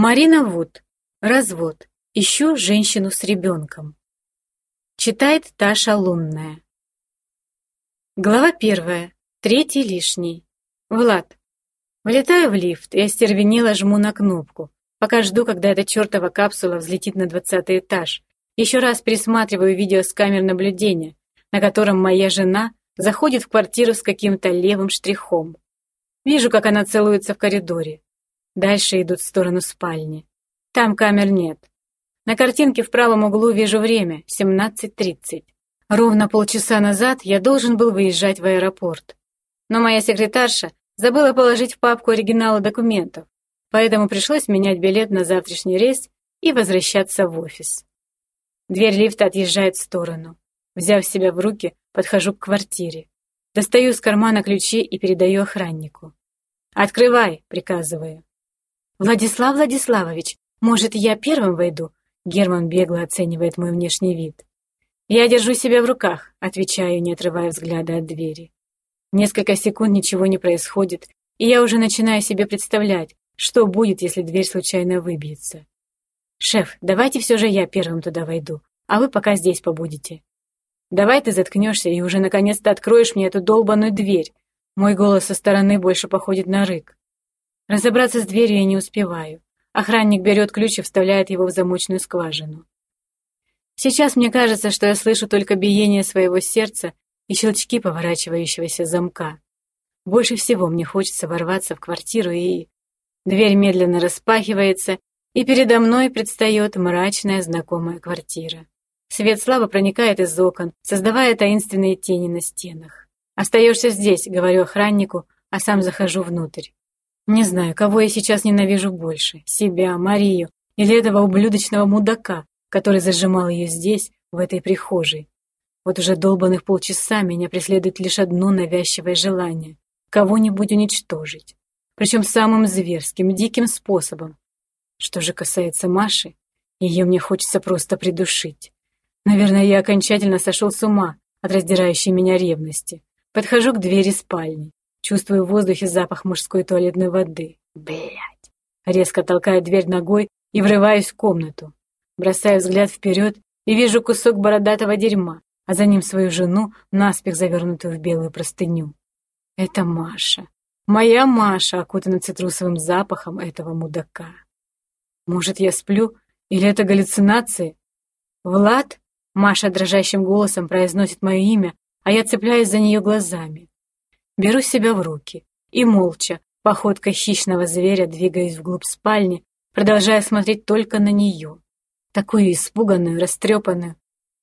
Марина Вуд. Развод. Ищу женщину с ребенком. Читает Таша Лунная. Глава первая. Третий лишний. Влад. Влетаю в лифт и остервенело жму на кнопку, пока жду, когда эта чертова капсула взлетит на двадцатый этаж. Еще раз пересматриваю видео с камер наблюдения, на котором моя жена заходит в квартиру с каким-то левым штрихом. Вижу, как она целуется в коридоре. Дальше идут в сторону спальни. Там камер нет. На картинке в правом углу вижу время — 17.30. Ровно полчаса назад я должен был выезжать в аэропорт. Но моя секретарша забыла положить в папку оригиналы документов, поэтому пришлось менять билет на завтрашний рейс и возвращаться в офис. Дверь лифта отъезжает в сторону. Взяв себя в руки, подхожу к квартире. Достаю из кармана ключи и передаю охраннику. «Открывай!» — приказываю. «Владислав Владиславович, может, я первым войду?» Герман бегло оценивает мой внешний вид. «Я держу себя в руках», — отвечаю, не отрывая взгляда от двери. Несколько секунд ничего не происходит, и я уже начинаю себе представлять, что будет, если дверь случайно выбьется. «Шеф, давайте все же я первым туда войду, а вы пока здесь побудете». «Давай ты заткнешься и уже наконец-то откроешь мне эту долбаную дверь». Мой голос со стороны больше походит на рык. Разобраться с дверью я не успеваю. Охранник берет ключ и вставляет его в замочную скважину. Сейчас мне кажется, что я слышу только биение своего сердца и щелчки поворачивающегося замка. Больше всего мне хочется ворваться в квартиру и... Дверь медленно распахивается, и передо мной предстает мрачная знакомая квартира. Свет слабо проникает из окон, создавая таинственные тени на стенах. «Остаешься здесь», — говорю охраннику, а сам захожу внутрь. Не знаю, кого я сейчас ненавижу больше, себя, Марию или этого ублюдочного мудака, который зажимал ее здесь, в этой прихожей. Вот уже долбанных полчаса меня преследует лишь одно навязчивое желание — кого-нибудь уничтожить. Причем самым зверским, диким способом. Что же касается Маши, ее мне хочется просто придушить. Наверное, я окончательно сошел с ума от раздирающей меня ревности. Подхожу к двери спальни. Чувствую в воздухе запах мужской туалетной воды. Блять. Резко толкаю дверь ногой и врываюсь в комнату. Бросаю взгляд вперед и вижу кусок бородатого дерьма, а за ним свою жену, наспех завернутую в белую простыню. Это Маша. Моя Маша, окутана цитрусовым запахом этого мудака. Может, я сплю? Или это галлюцинации? Влад? Маша дрожащим голосом произносит мое имя, а я цепляюсь за нее глазами. Беру себя в руки и молча, походкой хищного зверя, двигаюсь вглубь спальни, продолжая смотреть только на нее. Такую испуганную, растрепанную.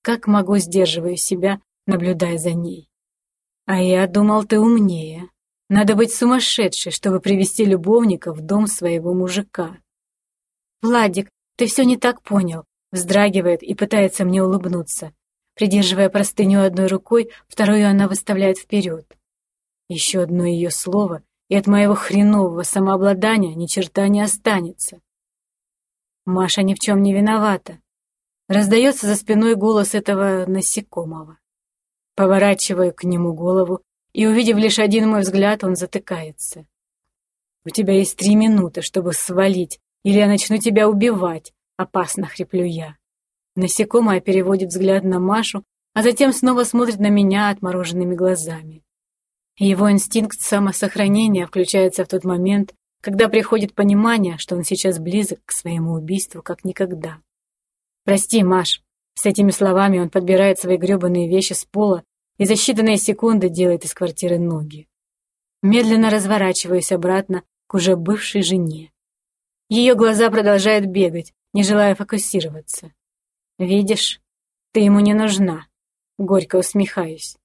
Как могу сдерживаю себя, наблюдая за ней. А я думал, ты умнее. Надо быть сумасшедшей, чтобы привести любовника в дом своего мужика. Владик, ты все не так понял. Вздрагивает и пытается мне улыбнуться. Придерживая простыню одной рукой, вторую она выставляет вперед. Еще одно ее слово, и от моего хренового самообладания ни черта не останется. Маша ни в чем не виновата. Раздается за спиной голос этого насекомого. Поворачиваю к нему голову, и, увидев лишь один мой взгляд, он затыкается. «У тебя есть три минуты, чтобы свалить, или я начну тебя убивать», — опасно хриплю я. Насекомое переводит взгляд на Машу, а затем снова смотрит на меня отмороженными глазами. Его инстинкт самосохранения включается в тот момент, когда приходит понимание, что он сейчас близок к своему убийству как никогда. «Прости, Маш». С этими словами он подбирает свои грёбаные вещи с пола и за считанные секунды делает из квартиры ноги. Медленно разворачиваюсь обратно к уже бывшей жене. Ее глаза продолжают бегать, не желая фокусироваться. «Видишь, ты ему не нужна», — горько усмехаюсь.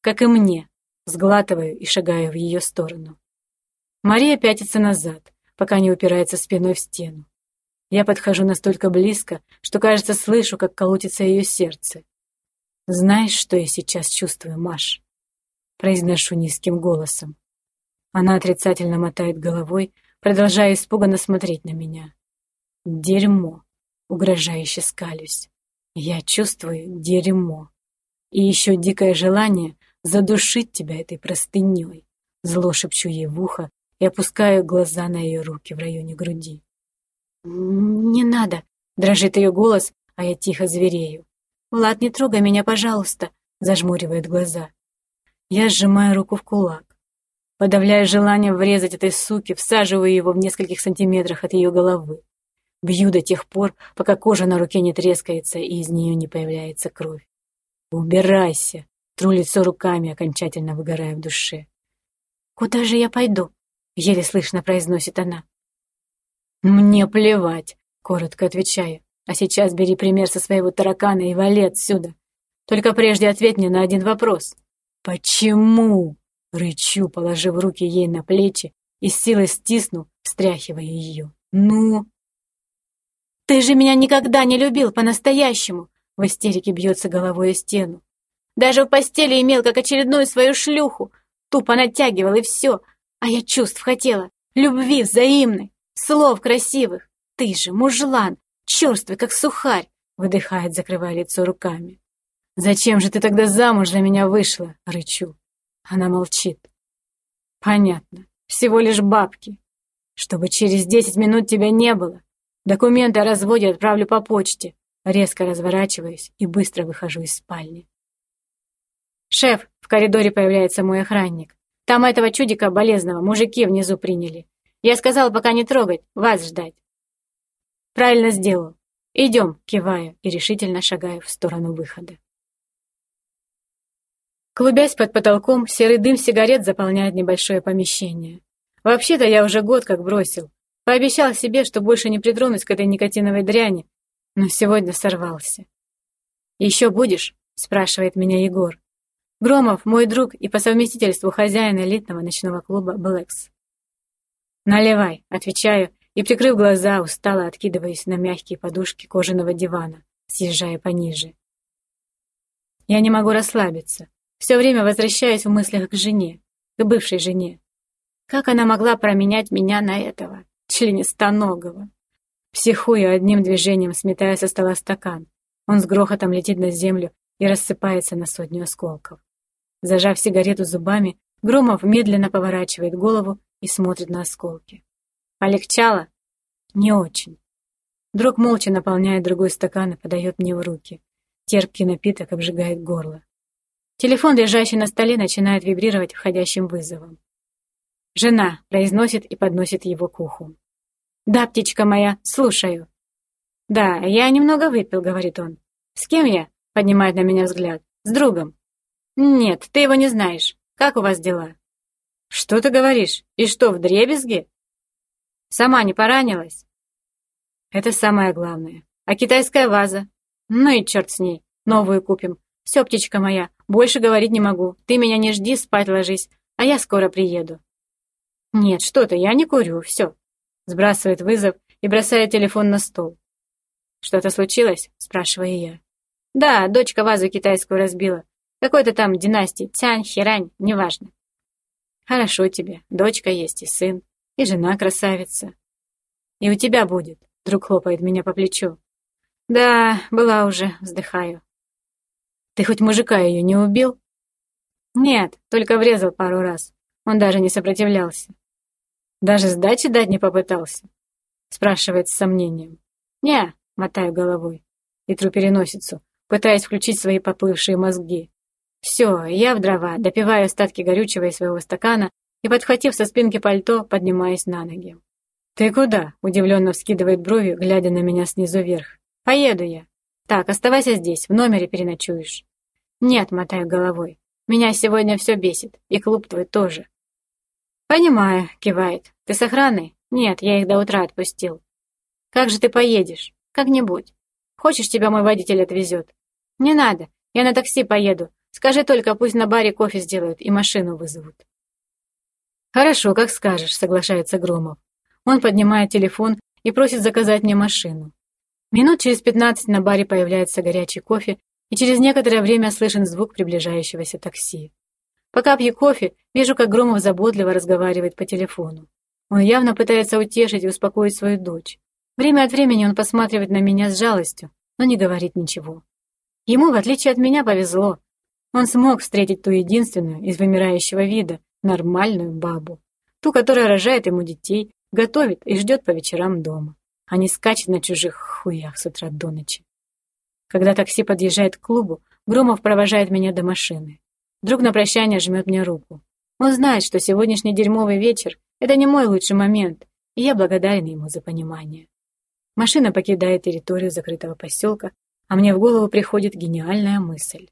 «Как и мне», Сглатываю и шагаю в ее сторону. Мария пятится назад, пока не упирается спиной в стену. Я подхожу настолько близко, что, кажется, слышу, как колотится ее сердце. «Знаешь, что я сейчас чувствую, Маш?» Произношу низким голосом. Она отрицательно мотает головой, продолжая испуганно смотреть на меня. «Дерьмо!» — угрожающе скалюсь. «Я чувствую дерьмо!» И еще дикое желание задушить тебя этой простыней. Зло шепчу ей в ухо и опускаю глаза на ее руки в районе груди. «Не надо», — дрожит ее голос, а я тихо зверею. «Влад, не трогай меня, пожалуйста», — зажмуривает глаза. Я сжимаю руку в кулак. Подавляя желание врезать этой суке, всаживаю его в нескольких сантиметрах от ее головы. Бью до тех пор, пока кожа на руке не трескается и из нее не появляется кровь. «Убирайся!» — тру лицо руками, окончательно выгорая в душе. «Куда же я пойду?» — еле слышно произносит она. «Мне плевать», — коротко отвечаю. «А сейчас бери пример со своего таракана и вали отсюда. Только прежде ответь мне на один вопрос. Почему?» Рычу, положив руки ей на плечи и с силой стисну, встряхивая ее. «Ну?» «Ты же меня никогда не любил по-настоящему!» В истерике бьется головой о стену. «Даже в постели имел как очередную свою шлюху. Тупо натягивал и все. А я чувств хотела. Любви взаимной. Слов красивых. Ты же мужлан, черствый, как сухарь, выдыхает, закрывая лицо руками. «Зачем же ты тогда замуж за меня вышла?» — рычу. Она молчит. «Понятно. Всего лишь бабки. Чтобы через десять минут тебя не было. Документы о разводе отправлю по почте». Резко разворачиваюсь и быстро выхожу из спальни. «Шеф, в коридоре появляется мой охранник. Там этого чудика болезного мужики внизу приняли. Я сказал, пока не трогать, вас ждать. Правильно сделал. Идем, киваю и решительно шагаю в сторону выхода. Клубясь под потолком, серый дым сигарет заполняет небольшое помещение. Вообще-то я уже год как бросил. Пообещал себе, что больше не притронусь к этой никотиновой дряни, но сегодня сорвался. «Еще будешь?» — спрашивает меня Егор. Громов — мой друг и по совместительству хозяин элитного ночного клуба «Блэкс». «Наливай», — отвечаю, и, прикрыв глаза, устало откидываясь на мягкие подушки кожаного дивана, съезжая пониже. Я не могу расслабиться. Все время возвращаюсь в мыслях к жене, к бывшей жене. Как она могла променять меня на этого, членистоногого? Психую одним движением, сметая со стола стакан. Он с грохотом летит на землю и рассыпается на сотню осколков. Зажав сигарету зубами, Громов медленно поворачивает голову и смотрит на осколки. «Полегчало?» «Не очень». Друг молча наполняет другой стакан и подает мне в руки. Терпкий напиток обжигает горло. Телефон, лежащий на столе, начинает вибрировать входящим вызовом. Жена произносит и подносит его к уху. «Да, птичка моя, слушаю». «Да, я немного выпил», — говорит он. «С кем я?» — поднимает на меня взгляд. «С другом». «Нет, ты его не знаешь. Как у вас дела?» «Что ты говоришь? И что, в дребезге?» «Сама не поранилась?» «Это самое главное. А китайская ваза? Ну и черт с ней. Новую купим. Все, птичка моя, больше говорить не могу. Ты меня не жди, спать ложись, а я скоро приеду». «Нет, что ты, я не курю, все». Сбрасывает вызов и бросает телефон на стол. «Что-то случилось?» – спрашиваю я. «Да, дочка вазу китайскую разбила. Какой-то там династии, Цянь, Хирань, неважно. Хорошо тебе, дочка есть и сын, и жена красавица. И у тебя будет, друг хлопает меня по плечу. Да, была уже, вздыхаю. Ты хоть мужика ее не убил? Нет, только врезал пару раз. Он даже не сопротивлялся. Даже сдачи дать не попытался? Спрашивает с сомнением. Не, мотаю головой и тру переносицу, пытаясь включить свои поплывшие мозги. Все, я в дрова, допиваю остатки горючего из своего стакана и, подхватив со спинки пальто, поднимаюсь на ноги. «Ты куда?» — удивленно вскидывает брови, глядя на меня снизу вверх. «Поеду я». «Так, оставайся здесь, в номере переночуешь». «Нет», — мотаю головой. «Меня сегодня все бесит, и клуб твой тоже». «Понимаю», — кивает. «Ты с охраной?» «Нет, я их до утра отпустил». «Как же ты поедешь?» «Как-нибудь. Хочешь, тебя мой водитель отвезет?» «Не надо, я на такси поеду. Скажи только, пусть на баре кофе сделают и машину вызовут». «Хорошо, как скажешь», — соглашается Громов. Он поднимает телефон и просит заказать мне машину. Минут через пятнадцать на баре появляется горячий кофе, и через некоторое время слышен звук приближающегося такси. Пока пью кофе, вижу, как Громов заботливо разговаривает по телефону. Он явно пытается утешить и успокоить свою дочь. Время от времени он посматривает на меня с жалостью, но не говорит ничего. Ему, в отличие от меня, повезло. Он смог встретить ту единственную из вымирающего вида, нормальную бабу. Ту, которая рожает ему детей, готовит и ждет по вечерам дома. а не скачет на чужих хуях с утра до ночи. Когда такси подъезжает к клубу, Громов провожает меня до машины. Друг на прощание жмет мне руку. Он знает, что сегодняшний дерьмовый вечер — это не мой лучший момент, и я благодарен ему за понимание. Машина покидает территорию закрытого поселка, а мне в голову приходит гениальная мысль.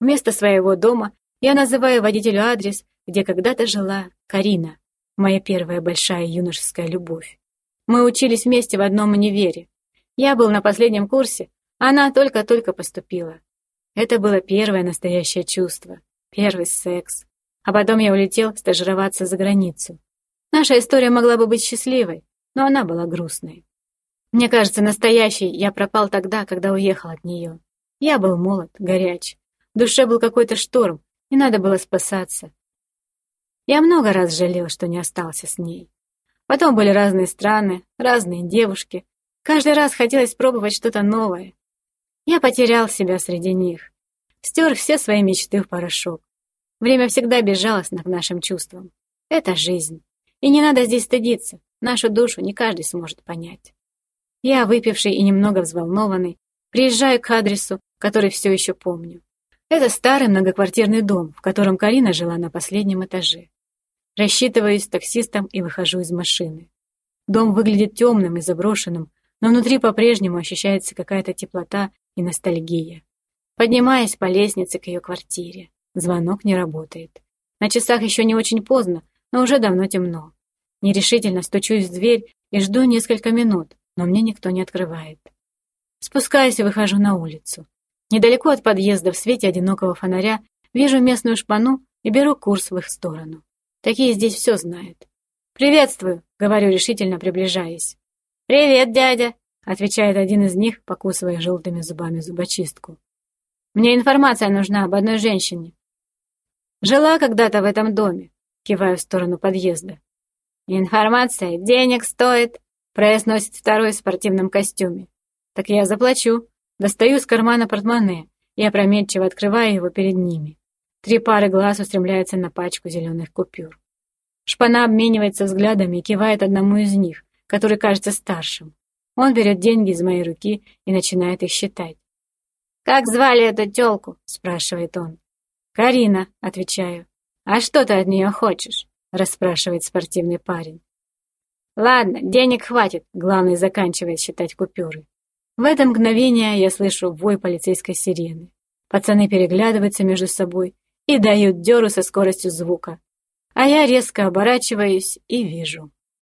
Вместо своего дома я называю водителю адрес, где когда-то жила Карина, моя первая большая юношеская любовь. Мы учились вместе в одном универе. Я был на последнем курсе, она только-только поступила. Это было первое настоящее чувство, первый секс. А потом я улетел стажироваться за границу. Наша история могла бы быть счастливой, но она была грустной. Мне кажется, настоящий я пропал тогда, когда уехал от нее. Я был молод, горяч. В душе был какой-то шторм, и надо было спасаться. Я много раз жалел, что не остался с ней. Потом были разные страны, разные девушки. Каждый раз хотелось пробовать что-то новое. Я потерял себя среди них. Стер все свои мечты в порошок. Время всегда безжалостно к нашим чувствам. Это жизнь. И не надо здесь стыдиться. Нашу душу не каждый сможет понять. Я, выпивший и немного взволнованный, приезжаю к адресу, который все еще помню. Это старый многоквартирный дом, в котором Карина жила на последнем этаже. Рассчитываюсь с таксистом и выхожу из машины. Дом выглядит темным и заброшенным, но внутри по-прежнему ощущается какая-то теплота и ностальгия. Поднимаясь по лестнице к ее квартире. Звонок не работает. На часах еще не очень поздно, но уже давно темно. Нерешительно стучусь в дверь и жду несколько минут, но мне никто не открывает. Спускаюсь и выхожу на улицу. Недалеко от подъезда в свете одинокого фонаря вижу местную шпану и беру курс в их сторону. Такие здесь все знают. «Приветствую», — говорю решительно, приближаясь. «Привет, дядя», — отвечает один из них, покусывая желтыми зубами зубочистку. «Мне информация нужна об одной женщине». «Жила когда-то в этом доме», — киваю в сторону подъезда. «Информация денег стоит», Произносит второй в спортивном костюме. Так я заплачу. Достаю из кармана портмоне и опрометчиво открываю его перед ними. Три пары глаз устремляются на пачку зеленых купюр. Шпана обменивается взглядами и кивает одному из них, который кажется старшим. Он берет деньги из моей руки и начинает их считать. «Как звали эту тёлку?» — спрашивает он. «Карина», — отвечаю. «А что ты от нее хочешь?» — расспрашивает спортивный парень. Ладно, денег хватит, главное заканчивает считать купюры. В это мгновение я слышу вой полицейской сирены. Пацаны переглядываются между собой и дают дёру со скоростью звука. А я резко оборачиваюсь и вижу.